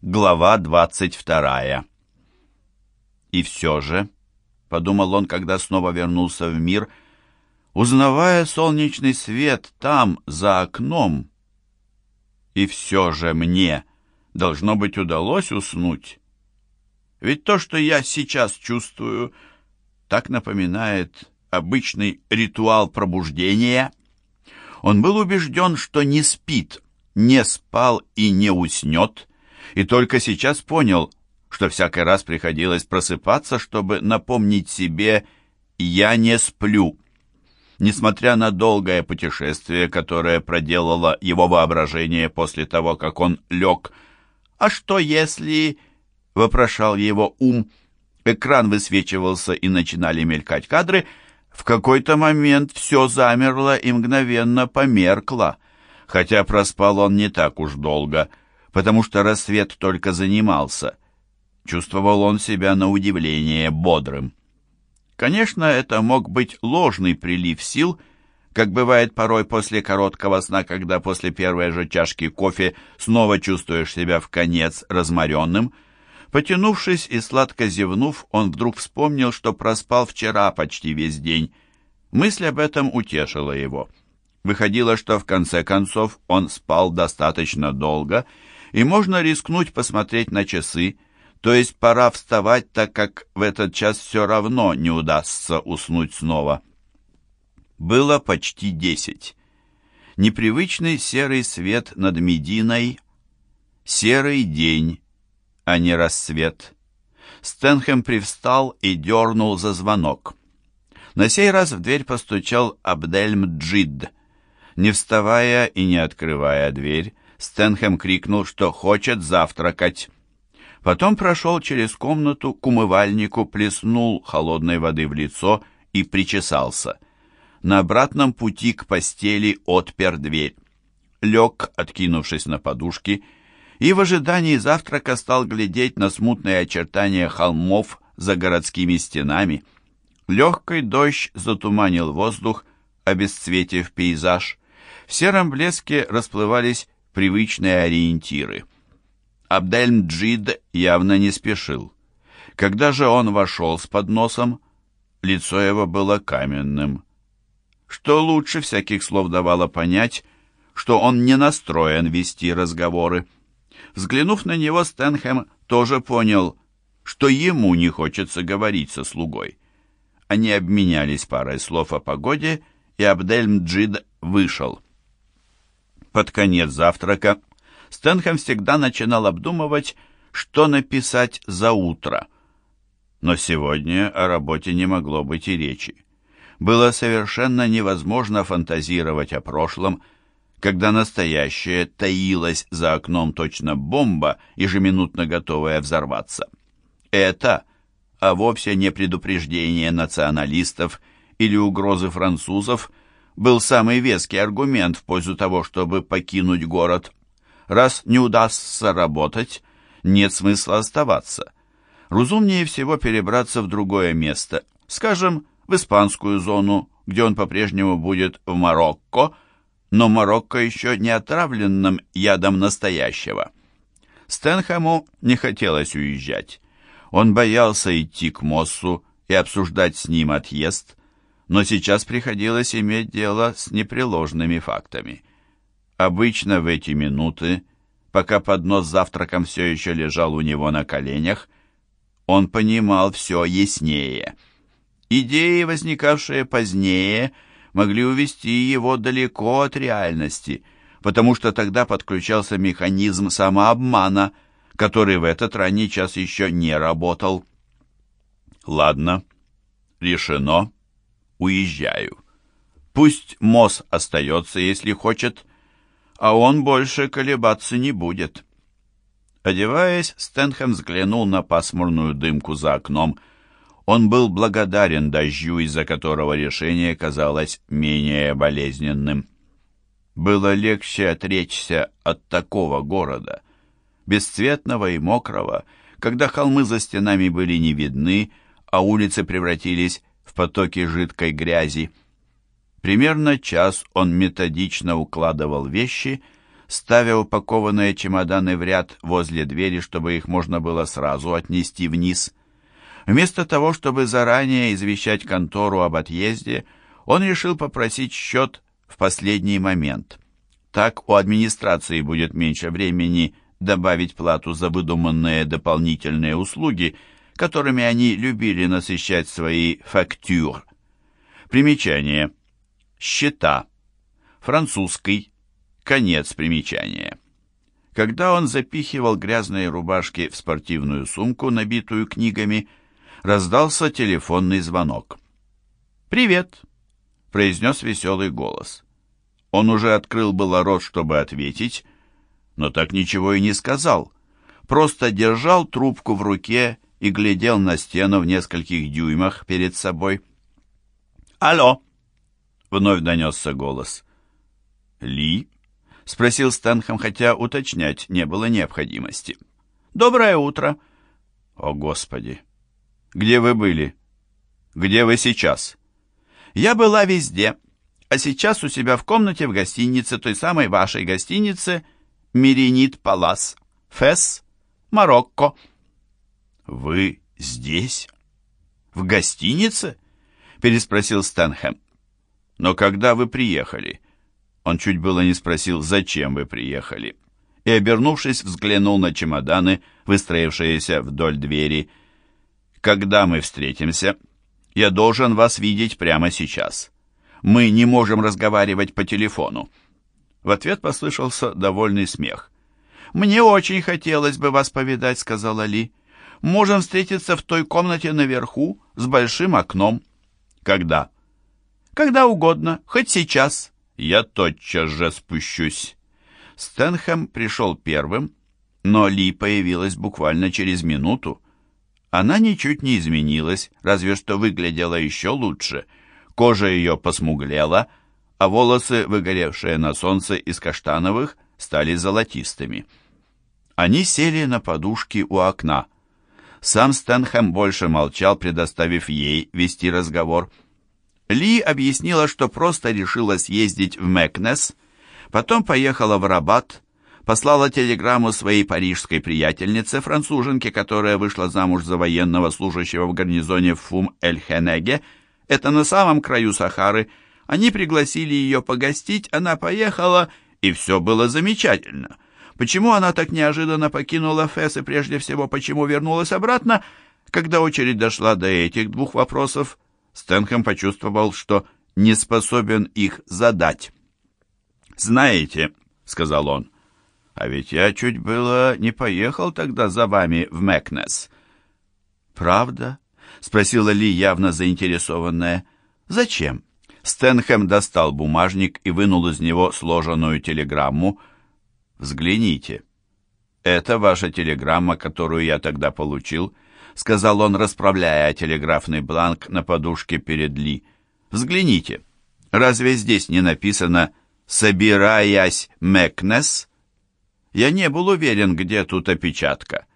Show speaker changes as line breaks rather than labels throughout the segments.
Глава 22. И все же, подумал он, когда снова вернулся в мир, узнавая солнечный свет там, за окном, и все же мне, должно быть, удалось уснуть. Ведь то, что я сейчас чувствую, так напоминает обычный ритуал пробуждения. Он был убежден, что не спит, не спал и не уснет, и только сейчас понял, что всякий раз приходилось просыпаться, чтобы напомнить себе «я не сплю». Несмотря на долгое путешествие, которое проделало его воображение после того, как он лег, «А что если...» — вопрошал его ум. Экран высвечивался и начинали мелькать кадры. В какой-то момент все замерло и мгновенно померкло, хотя проспал он не так уж долго, потому что рассвет только занимался — Чувствовал он себя на удивление бодрым. Конечно, это мог быть ложный прилив сил, как бывает порой после короткого сна, когда после первой же чашки кофе снова чувствуешь себя в конец разморенным. Потянувшись и сладко зевнув, он вдруг вспомнил, что проспал вчера почти весь день. Мысль об этом утешила его. Выходило, что в конце концов он спал достаточно долго, и можно рискнуть посмотреть на часы, то есть пора вставать, так как в этот час все равно не удастся уснуть снова. Было почти десять. Непривычный серый свет над Мединой, серый день, а не рассвет. Стэнхэм привстал и дернул за звонок. На сей раз в дверь постучал Абдельмджид. Не вставая и не открывая дверь, Стэнхэм крикнул, что хочет завтракать. Потом прошел через комнату к умывальнику, плеснул холодной воды в лицо и причесался. На обратном пути к постели отпер дверь. Лег, откинувшись на подушки, и в ожидании завтрака стал глядеть на смутные очертания холмов за городскими стенами. Легкий дождь затуманил воздух, обесцветив пейзаж. В сером блеске расплывались привычные ориентиры — Абдельмджид явно не спешил. Когда же он вошел с подносом, лицо его было каменным, что лучше всяких слов давало понять, что он не настроен вести разговоры. Взглянув на него, Стэнхэм тоже понял, что ему не хочется говорить со слугой. Они обменялись парой слов о погоде, и Абдельмджид вышел. Под конец завтрака Стэнхэм всегда начинал обдумывать, что написать за утро. Но сегодня о работе не могло быть и речи. Было совершенно невозможно фантазировать о прошлом, когда настоящее таилось за окном точно бомба, ежеминутно готовая взорваться. Это, а вовсе не предупреждение националистов или угрозы французов, был самый веский аргумент в пользу того, чтобы покинуть город. Раз не удастся работать, нет смысла оставаться. Разумнее всего перебраться в другое место, скажем, в испанскую зону, где он по-прежнему будет в Марокко, но Марокко еще не отравленным ядом настоящего. Стэнхэму не хотелось уезжать. Он боялся идти к Моссу и обсуждать с ним отъезд, но сейчас приходилось иметь дело с непреложными фактами. Обычно в эти минуты, пока поднос с завтраком все еще лежал у него на коленях, он понимал все яснее. Идеи, возникавшие позднее, могли увести его далеко от реальности, потому что тогда подключался механизм самообмана, который в этот ранний час еще не работал. «Ладно, решено, уезжаю. Пусть Мосс остается, если хочет, а он больше колебаться не будет. Одеваясь, Стэнхэм взглянул на пасмурную дымку за окном. Он был благодарен дождю, из-за которого решение казалось менее болезненным. Было легче отречься от такого города, бесцветного и мокрого, когда холмы за стенами были не видны, а улицы превратились потоки жидкой грязи. Примерно час он методично укладывал вещи, ставя упакованные чемоданы в ряд возле двери, чтобы их можно было сразу отнести вниз. Вместо того, чтобы заранее извещать контору об отъезде, он решил попросить счет в последний момент. Так у администрации будет меньше времени добавить плату за выдуманные дополнительные услуги, которыми они любили насыщать свои фактюр. Примечание. Счета. Французский. Конец примечания. Когда он запихивал грязные рубашки в спортивную сумку, набитую книгами, раздался телефонный звонок. «Привет!» — произнес веселый голос. Он уже открыл было рот, чтобы ответить, но так ничего и не сказал. Просто держал трубку в руке и глядел на стену в нескольких дюймах перед собой. «Алло!» — вновь донесся голос. «Ли?» — спросил Стэнхэм, хотя уточнять не было необходимости. «Доброе утро!» «О, Господи! Где вы были? Где вы сейчас?» «Я была везде, а сейчас у себя в комнате в гостинице, той самой вашей гостинице, Миринит Палас, Фес, Марокко». «Вы здесь? В гостинице?» — переспросил Стэнхэм. «Но когда вы приехали?» Он чуть было не спросил, зачем вы приехали, и, обернувшись, взглянул на чемоданы, выстроившиеся вдоль двери. «Когда мы встретимся, я должен вас видеть прямо сейчас. Мы не можем разговаривать по телефону». В ответ послышался довольный смех. «Мне очень хотелось бы вас повидать», — сказала Ли. «Можем встретиться в той комнате наверху с большим окном». «Когда?» «Когда угодно, хоть сейчас». Я тотчас же спущусь. Стэнхэм пришел первым, но Ли появилась буквально через минуту. Она ничуть не изменилась, разве что выглядела еще лучше. Кожа ее посмуглела, а волосы, выгоревшие на солнце из каштановых, стали золотистыми. Они сели на подушки у окна. Сам Стэнхэм больше молчал, предоставив ей вести разговор. Ли объяснила, что просто решила съездить в Мэкнес, потом поехала в Рабат, послала телеграмму своей парижской приятельнице, француженке, которая вышла замуж за военного служащего в гарнизоне Фум-эль-Хенеге, это на самом краю Сахары. Они пригласили ее погостить, она поехала, и все было замечательно. Почему она так неожиданно покинула Фес и прежде всего почему вернулась обратно, когда очередь дошла до этих двух вопросов, Стэнхэм почувствовал, что не способен их задать. «Знаете», — сказал он, — «а ведь я чуть было не поехал тогда за вами в Мэкнес». «Правда?» — спросила Ли, явно заинтересованная. «Зачем?» Стэнхэм достал бумажник и вынул из него сложенную телеграмму. «Взгляните. Это ваша телеграмма, которую я тогда получил» сказал он, расправляя телеграфный бланк на подушке перед Ли. «Взгляните, разве здесь не написано «Собираясь Мэкнес»?» Я не был уверен, где тут опечатка.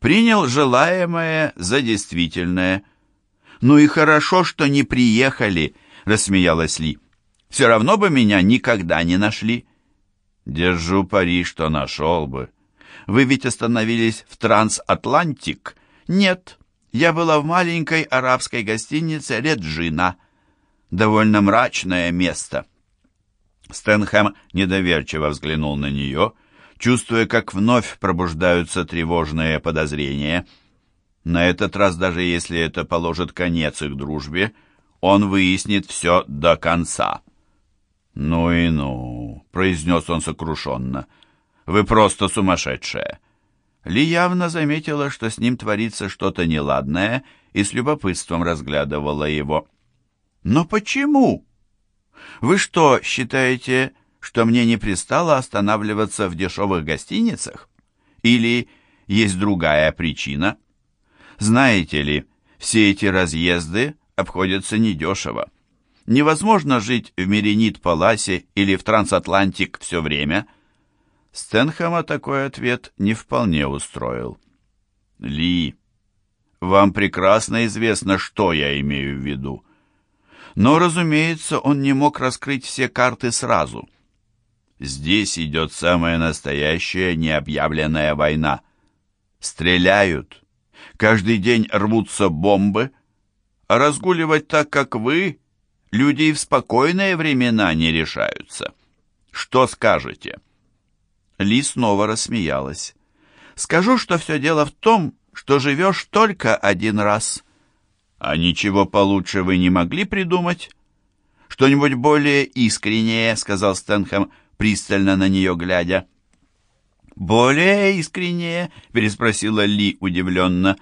Принял желаемое за действительное. «Ну и хорошо, что не приехали», — рассмеялась Ли. «Все равно бы меня никогда не нашли». «Держу пари, что нашел бы. Вы ведь остановились в Трансатлантик», «Нет, я была в маленькой арабской гостинице «Реджина». Довольно мрачное место». Стэнхэм недоверчиво взглянул на нее, чувствуя, как вновь пробуждаются тревожные подозрения. На этот раз, даже если это положит конец их дружбе, он выяснит все до конца. «Ну и ну», — произнес он сокрушенно, — «вы просто сумасшедшая». Ли явно заметила, что с ним творится что-то неладное, и с любопытством разглядывала его. «Но почему? Вы что, считаете, что мне не пристало останавливаться в дешевых гостиницах? Или есть другая причина? Знаете ли, все эти разъезды обходятся недешево. Невозможно жить в Меренит-Паласе или в Трансатлантик все время – Стэнхэма такой ответ не вполне устроил. «Ли, вам прекрасно известно, что я имею в виду». Но, разумеется, он не мог раскрыть все карты сразу. Здесь идет самая настоящая необъявленная война. Стреляют. Каждый день рвутся бомбы. А разгуливать так, как вы, люди и в спокойные времена не решаются. Что скажете?» Ли снова рассмеялась. «Скажу, что все дело в том, что живешь только один раз». «А ничего получше вы не могли придумать?» «Что-нибудь более искреннее», — сказал Стэнхэм, пристально на нее глядя. «Более искреннее?» — переспросила Ли удивленно.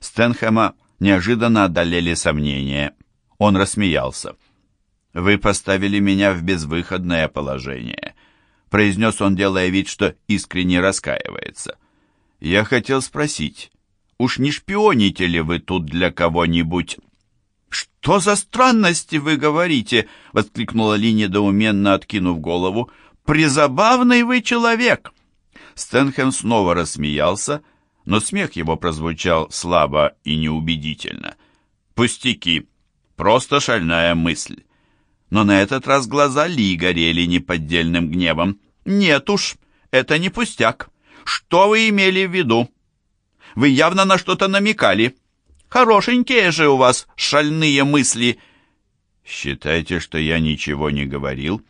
Стэнхэма неожиданно одолели сомнения. Он рассмеялся. «Вы поставили меня в безвыходное положение», — произнес он, делая вид, что искренне раскаивается. «Я хотел спросить, уж не шпионите ли вы тут для кого-нибудь?» «Что за странности вы говорите?» — воскликнула Ли недоуменно, откинув голову. «Призабавный вы человек!» Стэнхэм снова рассмеялся, но смех его прозвучал слабо и неубедительно. «Пустяки! Просто шальная мысль!» Но на этот раз глаза Ли горели неподдельным гневом. «Нет уж, это не пустяк. Что вы имели в виду? Вы явно на что-то намекали. Хорошенькие же у вас шальные мысли!» «Считайте, что я ничего не говорил,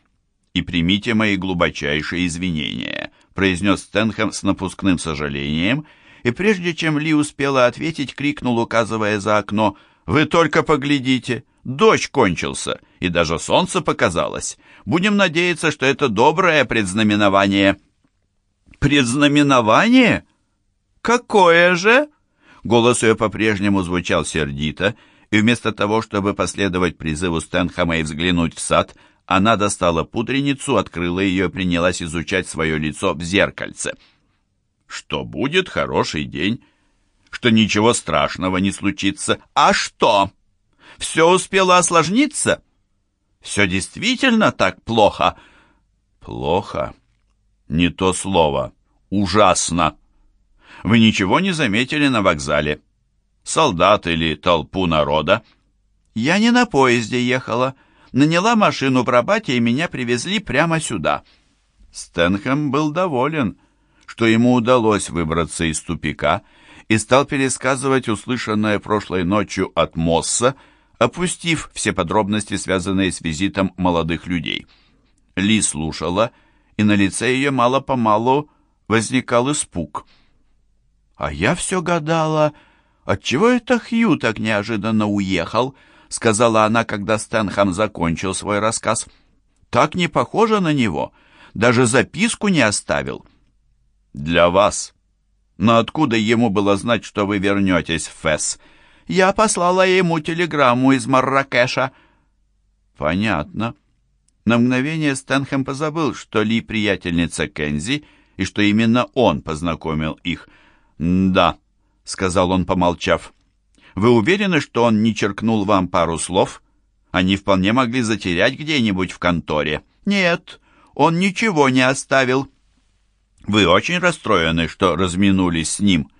и примите мои глубочайшие извинения», произнес Стэнхэм с напускным сожалением, и прежде чем Ли успела ответить, крикнул, указывая за окно, «Вы только поглядите! Дождь кончился, и даже солнце показалось. Будем надеяться, что это доброе предзнаменование». «Предзнаменование? Какое же?» Голос ее по-прежнему звучал сердито, и вместо того, чтобы последовать призыву Стэнхэма и взглянуть в сад, она достала пудреницу, открыла ее и принялась изучать свое лицо в зеркальце. «Что будет хороший день, что ничего страшного не случится. А что? Все успело осложниться? Все действительно так плохо?» «Плохо? Не то слово. Ужасно!» Вы ничего не заметили на вокзале? Солдат или толпу народа? Я не на поезде ехала. Наняла машину в Рабате, и меня привезли прямо сюда. Стэнхэм был доволен, что ему удалось выбраться из тупика, и стал пересказывать услышанное прошлой ночью от Мосса, опустив все подробности, связанные с визитом молодых людей. Ли слушала, и на лице ее мало-помалу возникал испуг — «А я все гадала, отчего это Хью так неожиданно уехал?» — сказала она, когда Стэнхэм закончил свой рассказ. «Так не похоже на него. Даже записку не оставил». «Для вас. Но откуда ему было знать, что вы вернетесь в Фесс?» «Я послала ему телеграмму из Марракеша». «Понятно». На мгновение Стэнхэм позабыл, что Ли приятельница Кензи, и что именно он познакомил их — «Да», — сказал он, помолчав. «Вы уверены, что он не черкнул вам пару слов? Они вполне могли затерять где-нибудь в конторе». «Нет, он ничего не оставил». «Вы очень расстроены, что разминулись с ним?»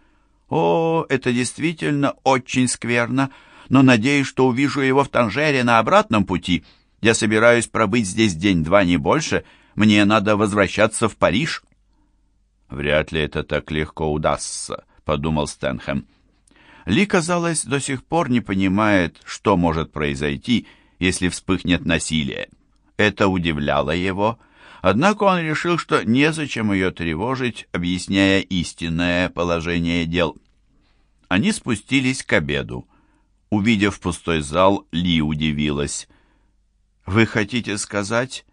«О, это действительно очень скверно, но надеюсь, что увижу его в Танжере на обратном пути. Я собираюсь пробыть здесь день-два, не больше. Мне надо возвращаться в Париж». «Вряд ли это так легко удастся», — подумал Стэнхэм. Ли, казалось, до сих пор не понимает, что может произойти, если вспыхнет насилие. Это удивляло его, однако он решил, что незачем ее тревожить, объясняя истинное положение дел. Они спустились к обеду. Увидев пустой зал, Ли удивилась. «Вы хотите сказать,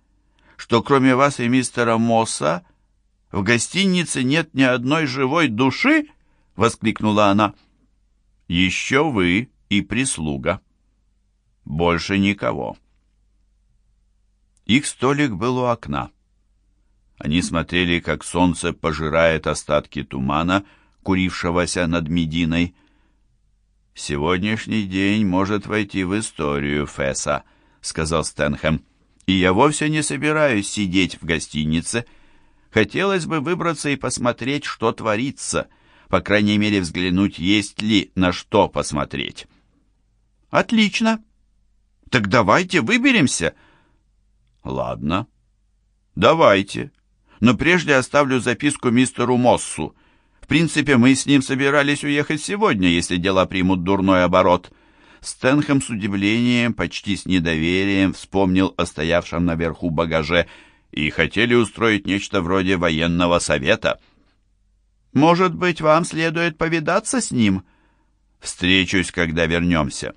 что кроме вас и мистера Мосса в гостинице нет ни одной живой души?» — воскликнула она. «Еще вы и прислуга. Больше никого». Их столик был у окна. Они смотрели, как солнце пожирает остатки тумана, курившегося над Мединой. «Сегодняшний день может войти в историю Фесса», — сказал Стэнхэм. «И я вовсе не собираюсь сидеть в гостинице». Хотелось бы выбраться и посмотреть, что творится, по крайней мере взглянуть, есть ли на что посмотреть. Отлично. Так давайте выберемся. Ладно. «Давайте. Но прежде оставлю записку мистеру Моссу. В принципе, мы с ним собирались уехать сегодня, если дела примут дурной оборот». Стэнхэм с удивлением, почти с недоверием вспомнил о стоявшем наверху багаже и хотели устроить нечто вроде военного совета. «Может быть, вам следует повидаться с ним?» «Встречусь, когда вернемся.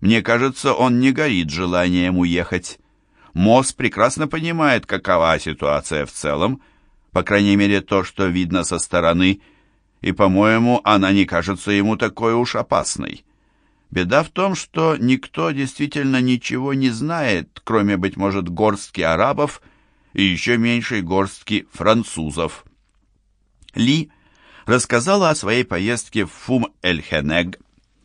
Мне кажется, он не горит желанием уехать. Мосс прекрасно понимает, какова ситуация в целом, по крайней мере, то, что видно со стороны, и, по-моему, она не кажется ему такой уж опасной». Беда в том, что никто действительно ничего не знает, кроме, быть может, горстки арабов и еще меньшей горстки французов. Ли рассказала о своей поездке в Фум-эль-Хенег,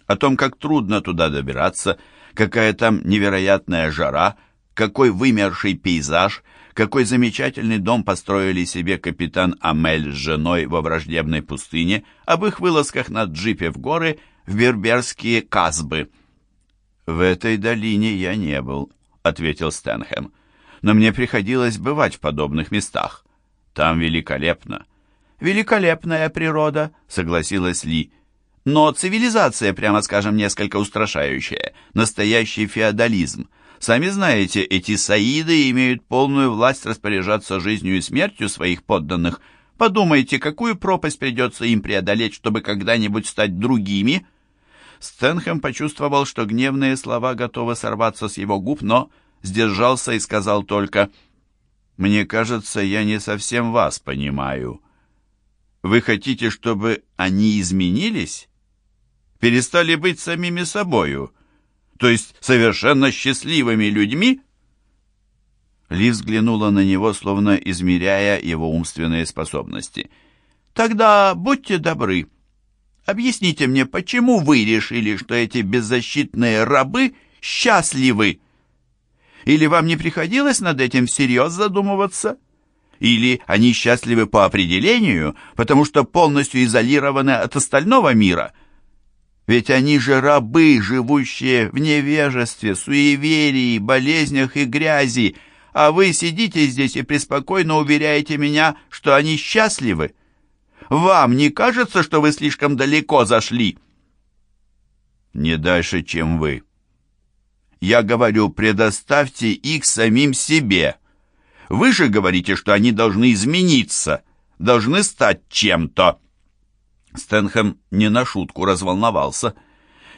о том, как трудно туда добираться, какая там невероятная жара, какой вымерший пейзаж, какой замечательный дом построили себе капитан Амель с женой во враждебной пустыне, об их вылазках на джипе в горы – в берберские казбы. «В этой долине я не был», — ответил Стэнхэм. «Но мне приходилось бывать в подобных местах. Там великолепно». «Великолепная природа», — согласилась Ли. «Но цивилизация, прямо скажем, несколько устрашающая. Настоящий феодализм. Сами знаете, эти саиды имеют полную власть распоряжаться жизнью и смертью своих подданных. Подумайте, какую пропасть придется им преодолеть, чтобы когда-нибудь стать другими?» Стэнхэм почувствовал, что гневные слова готовы сорваться с его губ, но сдержался и сказал только «Мне кажется, я не совсем вас понимаю. Вы хотите, чтобы они изменились? Перестали быть самими собою, то есть совершенно счастливыми людьми?» Ли взглянула на него, словно измеряя его умственные способности. «Тогда будьте добры». Объясните мне, почему вы решили, что эти беззащитные рабы счастливы? Или вам не приходилось над этим всерьез задумываться? Или они счастливы по определению, потому что полностью изолированы от остального мира? Ведь они же рабы, живущие в невежестве, суеверии, болезнях и грязи, а вы сидите здесь и преспокойно уверяете меня, что они счастливы. Вам не кажется, что вы слишком далеко зашли?» «Не дальше, чем вы». «Я говорю, предоставьте их самим себе. Вы же говорите, что они должны измениться, должны стать чем-то». Стэнхэм не на шутку разволновался.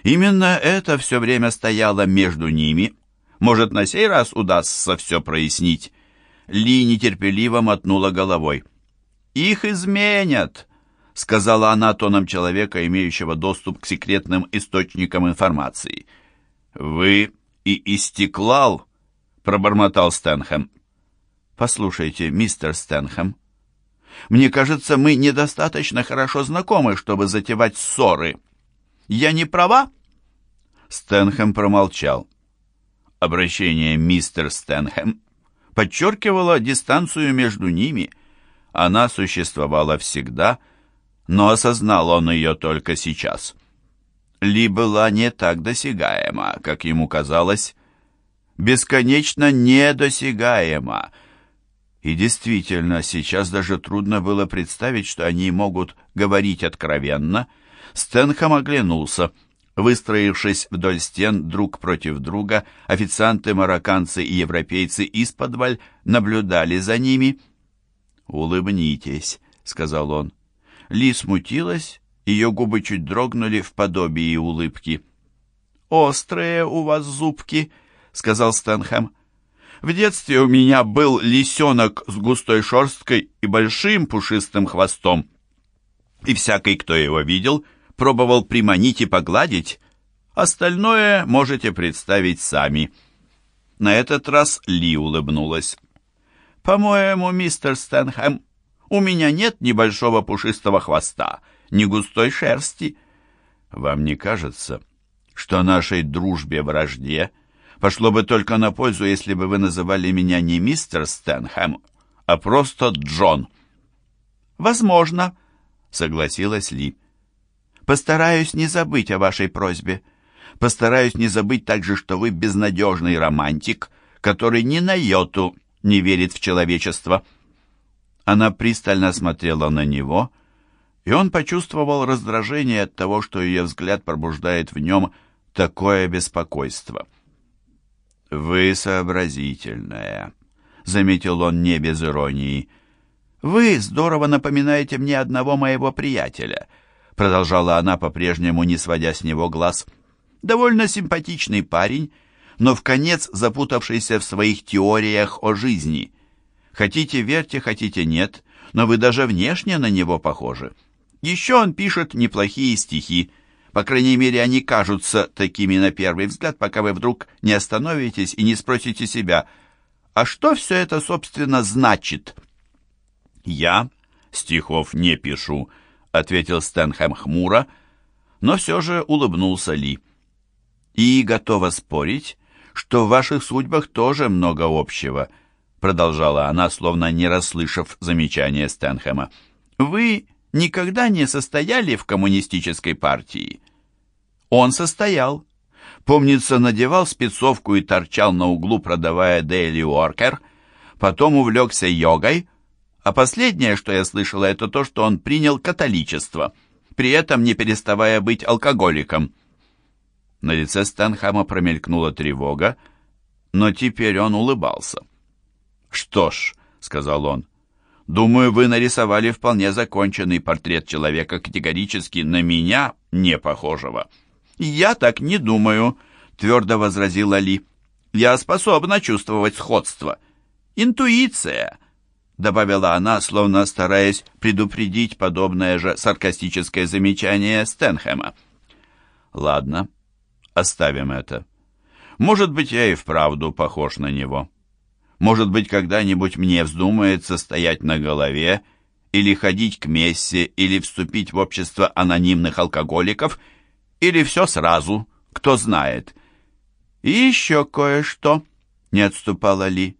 Именно это все время стояло между ними. Может, на сей раз удастся все прояснить. Ли нетерпеливо мотнула головой. «Их изменят», — сказала она тоном человека, имеющего доступ к секретным источникам информации. «Вы и истеклал?» — пробормотал Стэнхэм. «Послушайте, мистер Стэнхэм, мне кажется, мы недостаточно хорошо знакомы, чтобы затевать ссоры. Я не права?» Стэнхэм промолчал. Обращение «мистер Стэнхэм» подчеркивало дистанцию между ними — она существовала всегда, но осознал он ее только сейчас. Ли была не так досягаема, как ему казалось, бесконечно недосягаема. И действительно, сейчас даже трудно было представить, что они могут говорить откровенно. Стэнхэм оглянулся. Выстроившись вдоль стен друг против друга, официанты, марокканцы и европейцы из наблюдали за ними — «Улыбнитесь», — сказал он. Ли смутилась, ее губы чуть дрогнули в подобии улыбки. «Острые у вас зубки», — сказал Стэнхэм. «В детстве у меня был лисенок с густой шерсткой и большим пушистым хвостом. И всякий, кто его видел, пробовал приманить и погладить. Остальное можете представить сами». На этот раз Ли улыбнулась. «По-моему, мистер Стэнхэм, у меня нет ни большого пушистого хвоста, ни густой шерсти. Вам не кажется, что нашей дружбе-вражде пошло бы только на пользу, если бы вы называли меня не мистер Стэнхэм, а просто Джон?» «Возможно», — согласилась Ли. «Постараюсь не забыть о вашей просьбе. Постараюсь не забыть также, что вы безнадежный романтик, который ни на йоту не верит в человечество. Она пристально смотрела на него, и он почувствовал раздражение от того, что ее взгляд пробуждает в нем такое беспокойство. «Вы сообразительная», — заметил он не без иронии. «Вы здорово напоминаете мне одного моего приятеля», — продолжала она, по-прежнему не сводя с него глаз. «Довольно симпатичный парень, но в конец запутавшийся в своих теориях о жизни. Хотите верьте, хотите нет, но вы даже внешне на него похожи. Еще он пишет неплохие стихи, по крайней мере, они кажутся такими на первый взгляд, пока вы вдруг не остановитесь и не спросите себя, а что все это, собственно, значит? «Я стихов не пишу», — ответил Стэнхэм хмуро, но все же улыбнулся Ли. «И готова спорить, что в ваших судьбах тоже много общего», — продолжала она, словно не расслышав замечания Стэнхэма. «Вы никогда не состояли в коммунистической партии?» Он состоял. Помнится, надевал спецовку и торчал на углу, продавая Daily Worker. Потом увлекся йогой. А последнее, что я слышала, это то, что он принял католичество, при этом не переставая быть алкоголиком. На лице Стэнхэма промелькнула тревога, но теперь он улыбался. «Что ж», — сказал он, — «думаю, вы нарисовали вполне законченный портрет человека, категорически на меня не похожего». «Я так не думаю», — твердо возразила Ли. «Я способна чувствовать сходство. Интуиция», — добавила она, словно стараясь предупредить подобное же саркастическое замечание Стэнхэма. «Ладно, оставим это. Может быть, я и вправду похож на него. Может быть, когда-нибудь мне вздумается стоять на голове или ходить к мессе, или вступить в общество анонимных алкоголиков — или все сразу, кто знает. И еще кое-что, не отступала Ли.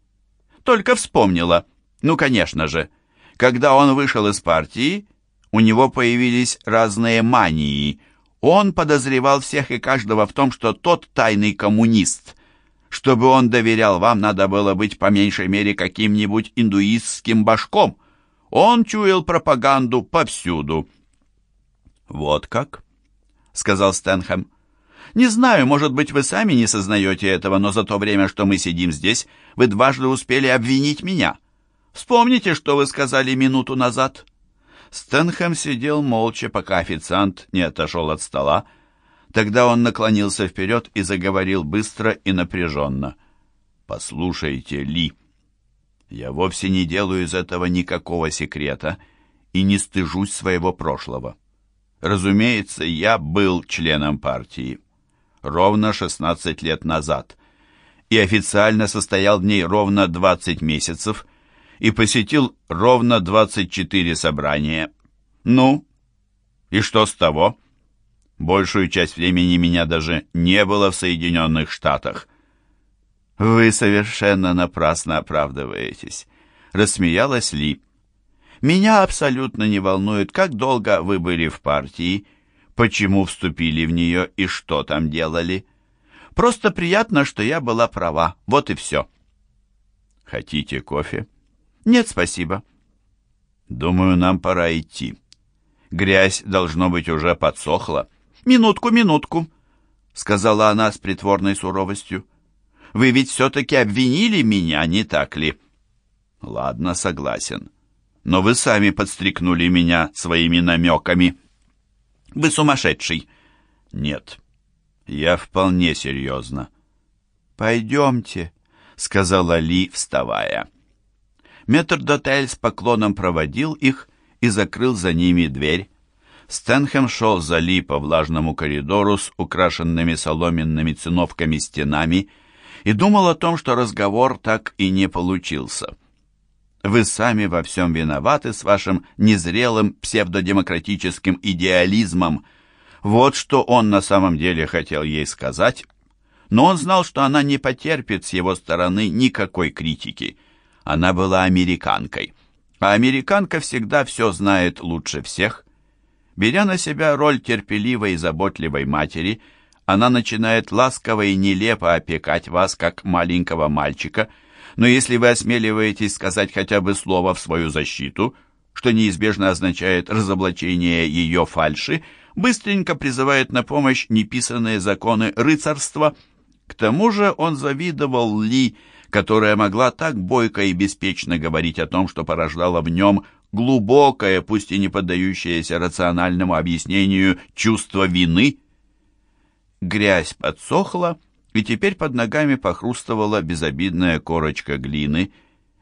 Только вспомнила. Ну, конечно же. Когда он вышел из партии, у него появились разные мании. Он подозревал всех и каждого в том, что тот тайный коммунист. Чтобы он доверял вам, надо было быть по меньшей мере каким-нибудь индуистским башком. Он чуял пропаганду повсюду. Вот как? — сказал Стэнхэм. «Не знаю, может быть, вы сами не сознаете этого, но за то время, что мы сидим здесь, вы дважды успели обвинить меня. Вспомните, что вы сказали минуту назад». Стэнхэм сидел молча, пока официант не отошел от стола. Тогда он наклонился вперед и заговорил быстро и напряженно. «Послушайте, Ли, я вовсе не делаю из этого никакого секрета и не стыжусь своего прошлого. Разумеется, я был членом партии. Ровно 16 лет назад. И официально состоял в ней ровно 20 месяцев и посетил ровно 24 собрания. Ну, и что с того? Большую часть времени меня даже не было в Соединенных Штатах. Вы совершенно напрасно оправдываетесь. Рассмеялась Ли. Меня абсолютно не волнует, как долго вы были в партии, почему вступили в нее и что там делали. Просто приятно, что я была права. Вот и все. Хотите кофе? Нет, спасибо. Думаю, нам пора идти. Грязь, должно быть, уже подсохла. Минутку, минутку, сказала она с притворной суровостью. Вы ведь все-таки обвинили меня, не так ли? Ладно, согласен но вы сами подстрикнули меня своими намеками. Вы сумасшедший. Нет, я вполне серьезно. Пойдемте, сказала Ли, вставая. Метрдотель с поклоном проводил их и закрыл за ними дверь. Стэнхэм шел за Ли по влажному коридору с украшенными соломенными циновками стенами и думал о том, что разговор так и не получился. Вы сами во всем виноваты с вашим незрелым псевдодемократическим идеализмом. Вот что он на самом деле хотел ей сказать. Но он знал, что она не потерпит с его стороны никакой критики. Она была американкой. А американка всегда все знает лучше всех. Беря на себя роль терпеливой и заботливой матери, она начинает ласково и нелепо опекать вас, как маленького мальчика – Но если вы осмеливаетесь сказать хотя бы слово в свою защиту, что неизбежно означает разоблачение ее фальши, быстренько призывает на помощь неписанные законы рыцарства. К тому же он завидовал Ли, которая могла так бойко и беспечно говорить о том, что порождало в нем глубокое, пусть и не поддающееся рациональному объяснению, чувство вины. Грязь подсохла, и теперь под ногами похрустывала безобидная корочка глины.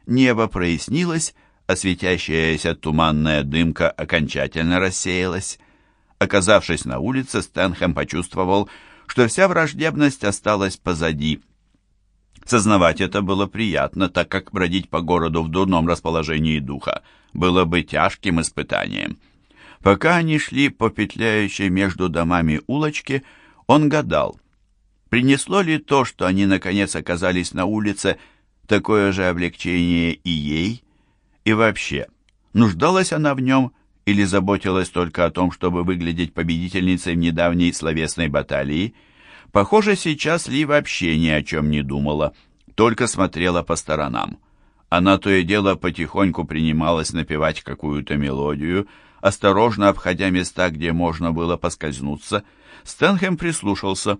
Небо прояснилось, а светящаяся туманная дымка окончательно рассеялась. Оказавшись на улице, Стэнхэм почувствовал, что вся враждебность осталась позади. Сознавать это было приятно, так как бродить по городу в дурном расположении духа было бы тяжким испытанием. Пока они шли по петляющей между домами улочке, он гадал, принесло ли то, что они наконец оказались на улице, такое же облегчение и ей, и вообще, нуждалась она в нем или заботилась только о том, чтобы выглядеть победительницей в недавней словесной баталии. Похоже, сейчас Ли вообще ни о чем не думала, только смотрела по сторонам. Она то и дело потихоньку принималась напевать какую-то мелодию, осторожно обходя места, где можно было поскользнуться. Стэнхэм прислушался.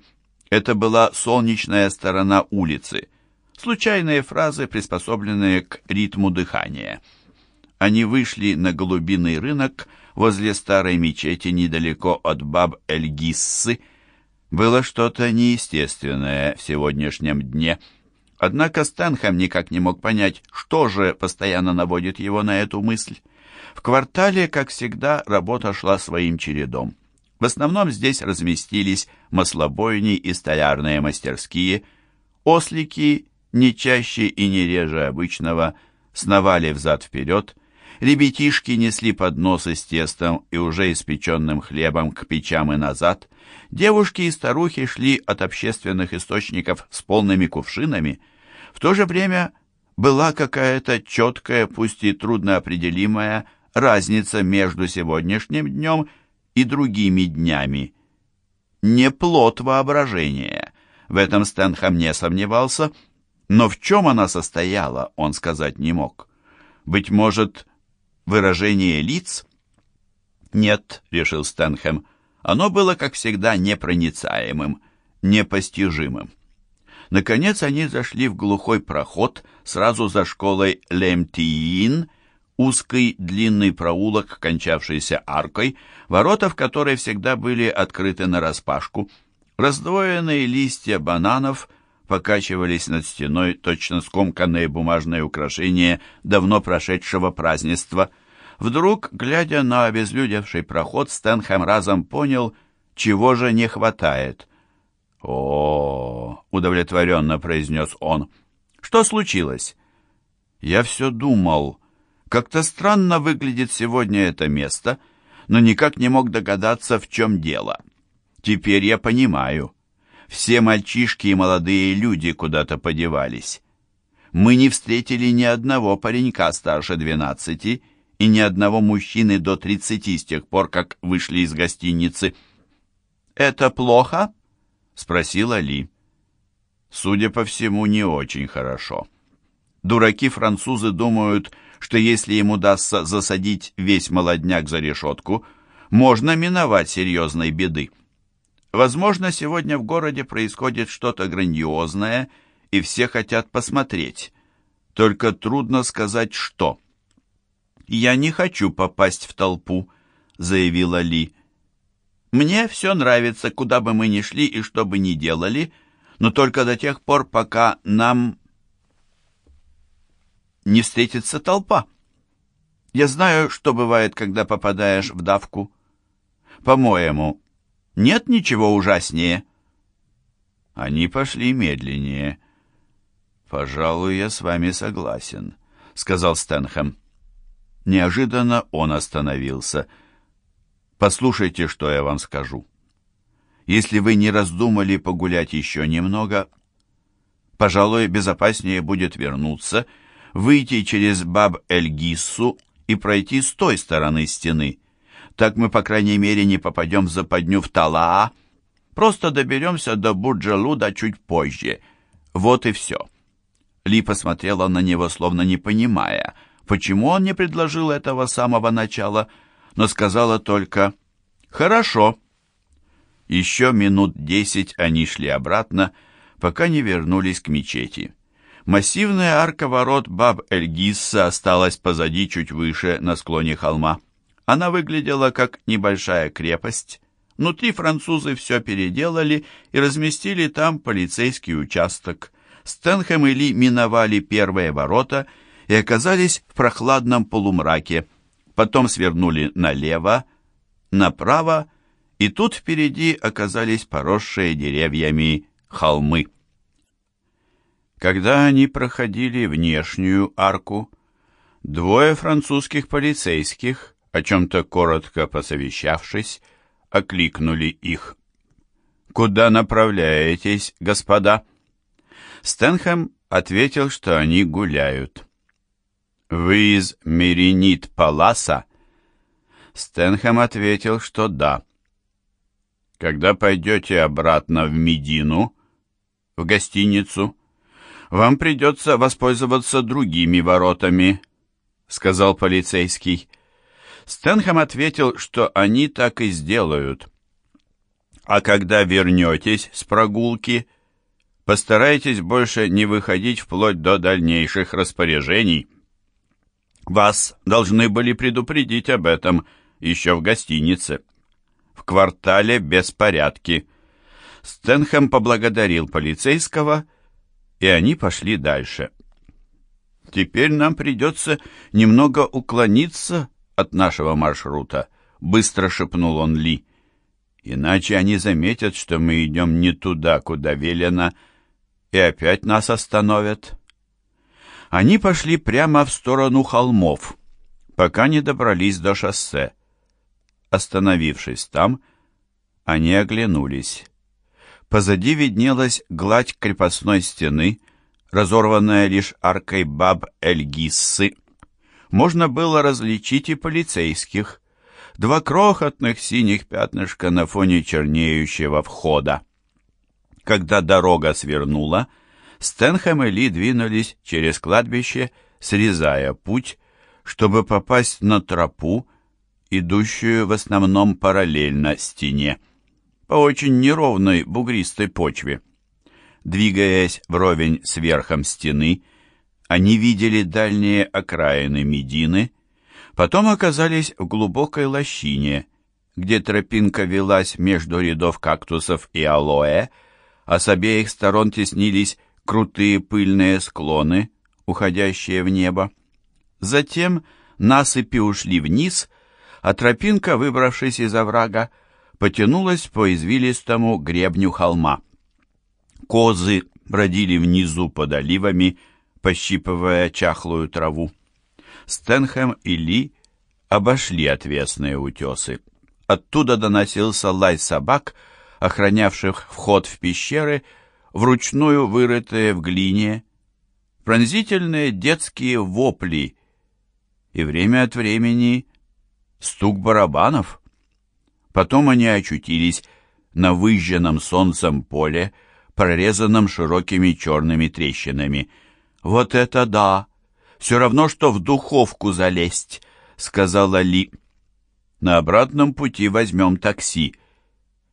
Это была солнечная сторона улицы. Случайные фразы, приспособленные к ритму дыхания. Они вышли на голубиный рынок возле старой мечети недалеко от Баб-эль-Гиссы. Было что-то неестественное в сегодняшнем дне — Однако Стэнхэм никак не мог понять, что же постоянно наводит его на эту мысль. В квартале, как всегда, работа шла своим чередом. В основном здесь разместились маслобойни и столярные мастерские. Ослики, не чаще и не реже обычного, сновали взад-вперед, ребятишки несли подносы с тестом и уже испеченным хлебом к печам и назад, девушки и старухи шли от общественных источников с полными кувшинами – в то же время была какая-то четкая, пусть и трудно определимая, разница между сегодняшним днем и другими днями. Не плод воображения, в этом Стэнхэм не сомневался, но в чем она состояла, он сказать не мог. Быть может, выражение лиц? Нет, решил Стэнхэм, оно было, как всегда, непроницаемым, непостижимым. Наконец они зашли в глухой проход сразу за школой Лемтиин, узкий длинный проулок, кончавшийся аркой, ворота в которой всегда были открыты нараспашку. Раздвоенные листья бананов покачивались над стеной точно скомканные бумажные украшения давно прошедшего празднества. Вдруг, глядя на обезлюдевший проход, Стэнхэм разом понял, чего же не хватает. «О, — удовлетворенно произнес он, — что случилось?» «Я все думал, как-то странно выглядит сегодня это место, но никак не мог догадаться, в чем дело. Теперь я понимаю. Все мальчишки и молодые люди куда-то подевались. Мы не встретили ни одного паренька старше двенадцати и ни одного мужчины до тридцати с тех пор, как вышли из гостиницы. «Это плохо?» — спросила Ли. Судя по всему, не очень хорошо. Дураки-французы думают, что если им удастся засадить весь молодняк за решетку, можно миновать серьезной беды. Возможно, сегодня в городе происходит что-то грандиозное, и все хотят посмотреть. Только трудно сказать, что. «Я не хочу попасть в толпу», — заявила Ли. Мне все нравится, куда бы мы ни шли и что бы ни делали, но только до тех пор, пока нам не встретится толпа. Я знаю, что бывает, когда попадаешь в давку. По-моему, нет ничего ужаснее. Они пошли медленнее. «Пожалуй, я с вами согласен», — сказал Стэнхэм. Неожиданно он остановился — Послушайте, что я вам скажу. Если вы не раздумали погулять еще немного, пожалуй, безопаснее будет вернуться, выйти через Баб-эль-Гиссу и пройти с той стороны стены. Так мы, по крайней мере, не попадем в западню в Талаа. Просто доберемся до Бурджалуда чуть позже. Вот и все. Ли посмотрела на него, словно не понимая, почему он не предложил этого с самого начала, но сказала только «Хорошо». Еще минут десять они шли обратно, пока не вернулись к мечети. Массивная арка ворот Баб-эль-Гисса осталась позади чуть выше, на склоне холма. Она выглядела как небольшая крепость. Внутри французы все переделали и разместили там полицейский участок. Стэнхэм и Ли миновали первые ворота и оказались в прохладном полумраке. Потом свернули налево, направо, и тут впереди оказались поросшие деревьями холмы. Когда они проходили внешнюю арку, двое французских полицейских, о чем-то коротко посовещавшись, окликнули их. «Куда направляетесь, господа?» Стэнхэм ответил, что они гуляют. «Вы из Меринит Паласа?» Стэнхэм ответил, что да. «Когда пойдете обратно в Медину, в гостиницу?» вам придется воспользоваться другими воротами», — сказал полицейский. Стэнхэм ответил, что они так и сделают. «А когда вернетесь с прогулки, постарайтесь больше не выходить вплоть до дальнейших распоряжений. Вас должны были предупредить об этом еще в гостинице. В квартале беспорядки». Стэнхэм поблагодарил полицейского и, они пошли дальше. «Теперь нам придется немного уклониться от нашего маршрута», — быстро шепнул он Ли. «Иначе они заметят, что мы идем не туда, куда велено, и опять нас остановят». Они пошли прямо в сторону холмов, пока не добрались до шоссе. Остановившись там, они оглянулись. Позади виднелась гладь крепостной стены, разорванная лишь аркой Баб-эль-Гиссы. Можно было различить и полицейских. Два крохотных синих пятнышка на фоне чернеющего входа. Когда дорога свернула, Стэнхэм и Ли двинулись через кладбище, срезая путь, чтобы попасть на тропу, идущую в основном параллельно стене по очень неровной бугристой почве. Двигаясь вровень с верхом стены, они видели дальние окраины Медины, потом оказались в глубокой лощине, где тропинка велась между рядов кактусов и алоэ, а с обеих сторон теснились крутые пыльные склоны, уходящие в небо. Затем насыпи ушли вниз, а тропинка, выбравшись из оврага, потянулась по извилистому гребню холма. Козы бродили внизу под оливами, пощипывая чахлую траву. Стэнхэм и Ли обошли отвесные утесы. Оттуда доносился лай собак, охранявших вход в пещеры, вручную вырытые в глине, пронзительные детские вопли и время от времени стук барабанов. Потом они очутились на выжженном солнцем поле, прорезанном широкими черными трещинами. «Вот это да! Все равно, что в духовку залезть!» — сказала Ли. «На обратном пути возьмем такси.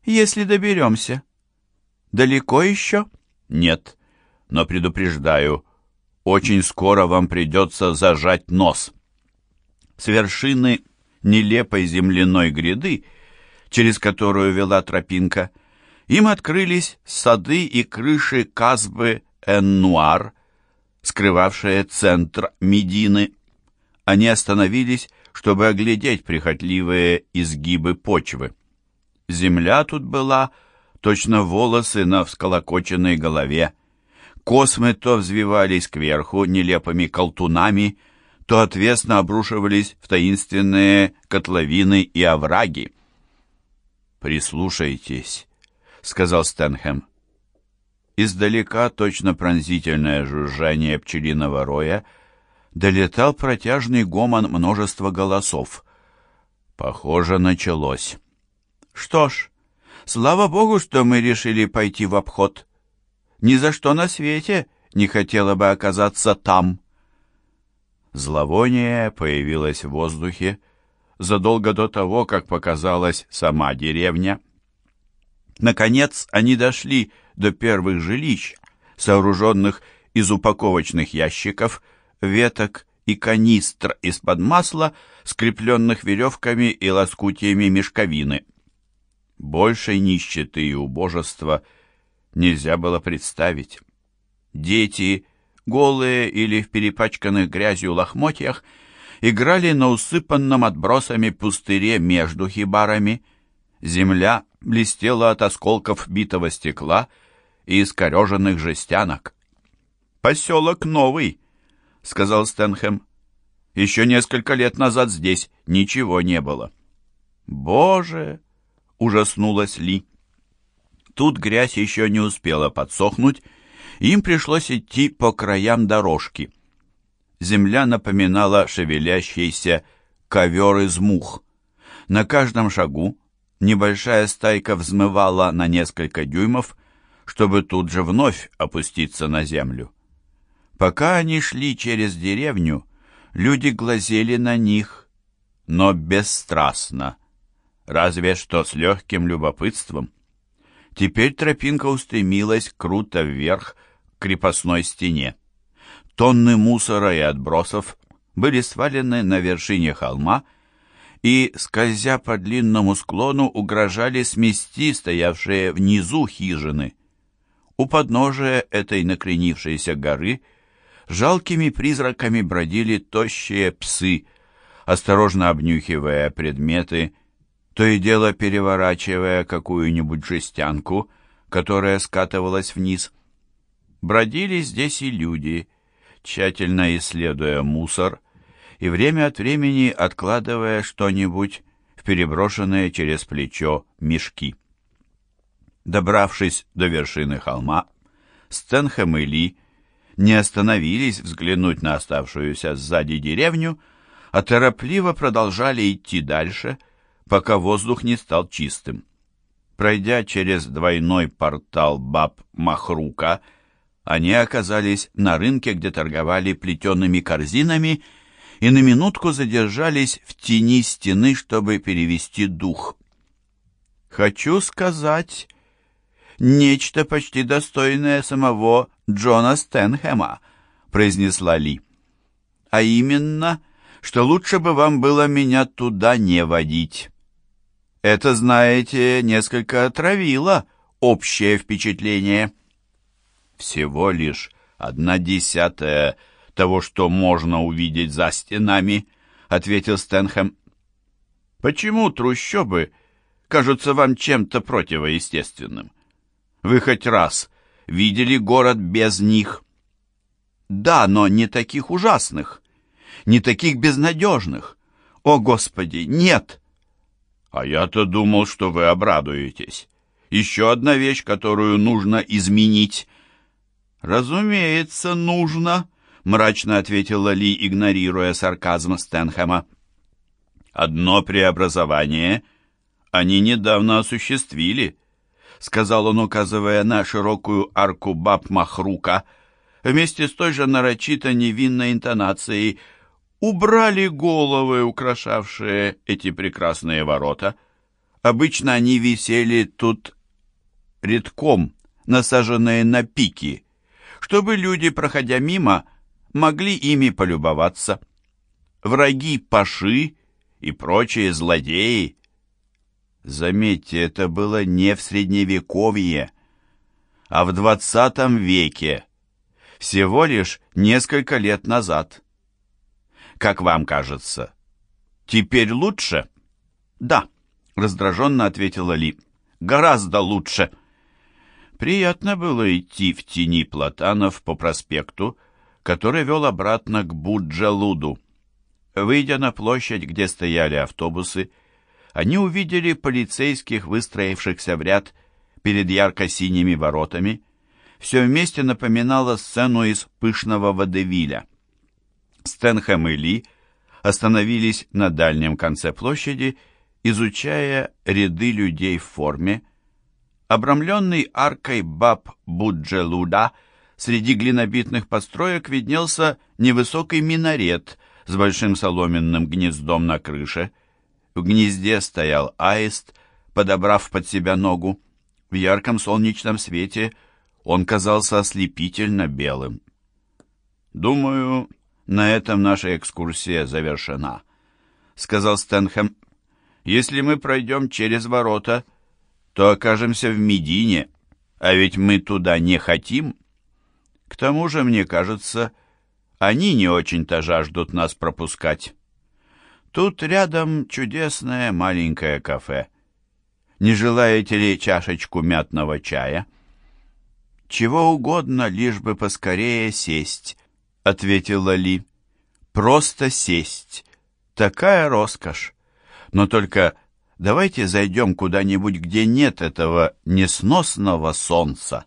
Если доберемся». «Далеко еще?» «Нет, но предупреждаю, очень скоро вам придется зажать нос». С вершины нелепой земляной гряды через которую вела тропинка, им открылись сады и крыши Казбы Эн-Нуар, скрывавшие центр Медины. Они остановились, чтобы оглядеть прихотливые изгибы почвы. Земля тут была, точно волосы на всколокоченной голове. Космы то взвивались кверху нелепыми колтунами, то отвесно обрушивались в таинственные котловины и овраги. «Прислушайтесь», — сказал Стэнхэм. Издалека точно пронзительное жужжание пчелиного роя долетал протяжный гомон множества голосов. Похоже, началось. «Что ж, слава богу, что мы решили пойти в обход. Ни за что на свете не хотела бы оказаться там. Зловоние появилось в воздухе задолго до того, как показалась сама деревня. Наконец они дошли до первых жилищ, сооруженных из упаковочных ящиков, веток и канистр из-под масла, скрепленных веревками и лоскутиями мешковины. Большей нищеты и убожества нельзя было представить. Дети, голые или в перепачканных грязью лохмотьях, играли на усыпанном отбросами пустыре между хибарами. Земля блестела от осколков битого стекла и искореженных жестянок. «Поселок новый», — сказал Стэнхэм. «Еще несколько лет назад здесь ничего не было». «Боже!» — ужаснулась Ли. Тут грязь еще не успела подсохнуть, им пришлось идти по краям дорожки. Земля напоминала шевелящийся ковер из мух. На каждом шагу небольшая стайка взмывала на несколько дюймов, чтобы тут же вновь опуститься на землю. Пока они шли через деревню, люди глазели на них, но бесстрастно, разве что с легким любопытством. Теперь тропинка устремилась круто вверх к крепостной стене. Тонны мусора и отбросов были свалены на вершине холма и, скользя по длинному склону, угрожали смести стоявшие внизу хижины. У подножия этой накренившейся горы жалкими призраками бродили тощие псы, осторожно обнюхивая предметы, то и дело переворачивая какую-нибудь жестянку, которая скатывалась вниз. Бродили здесь и люди, тщательно исследуя мусор и время от времени откладывая что-нибудь в переброшенные через плечо мешки. Добравшись до вершины холма, Стэнхэм и Ли не остановились взглянуть на оставшуюся сзади деревню, а торопливо продолжали идти дальше, пока воздух не стал чистым. Пройдя через двойной портал Баб Махрука, они оказались на рынке, где торговали плетеными корзинами, и на минутку задержались в тени стены, чтобы перевести дух. «Хочу сказать, нечто почти достойное самого Джона Стэнхэма», произнесла Ли. «А именно, что лучше бы вам было меня туда не водить». Это, знаете, несколько отравило общее впечатление. Всего лишь одна десятая того, что можно увидеть за стенами, ответил Стэнхэм. Почему трущобы кажутся вам чем-то противоестественным? Вы хоть раз видели город без них? Да, но не таких ужасных, не таких безнадежных. О, Господи, нет! А я-то думал, что вы обрадуетесь. Еще одна вещь, которую нужно изменить. Разумеется, нужно, мрачно ответила Ли, игнорируя сарказм Стэнхэма. Одно преобразование они недавно осуществили, сказал он, указывая на широкую арку баб Махрука, вместе с той же нарочито невинной интонацией — убрали головы, украшавшие эти прекрасные ворота. Обычно они висели тут редком, насаженные на пики, чтобы люди, проходя мимо, могли ими полюбоваться. Враги Паши и прочие злодеи. Заметьте, это было не в Средневековье, а в двадцатом веке, всего лишь несколько лет назад как вам кажется. Теперь лучше? Да, раздраженно ответила Ли. Гораздо лучше. Приятно было идти в тени платанов по проспекту, который вел обратно к Буджалуду. Выйдя на площадь, где стояли автобусы, они увидели полицейских, выстроившихся в ряд перед ярко-синими воротами. Все вместе напоминало сцену из пышного водевиля. Стэнхэм и Ли остановились на дальнем конце площади, изучая ряды людей в форме. Обрамленный аркой баб Буджелуда среди глинобитных построек виднелся невысокий минарет с большим соломенным гнездом на крыше. В гнезде стоял аист, подобрав под себя ногу. В ярком солнечном свете он казался ослепительно белым. «Думаю, на этом наша экскурсия завершена», — сказал Стэнхэм. «Если мы пройдем через ворота, то окажемся в Медине, а ведь мы туда не хотим». К тому же, мне кажется, они не очень-то жаждут нас пропускать. Тут рядом чудесное маленькое кафе. Не желаете ли чашечку мятного чая? Чего угодно, лишь бы поскорее сесть, ответила Ли. Просто сесть. Такая роскошь. Но только давайте зайдем куда-нибудь, где нет этого несносного солнца.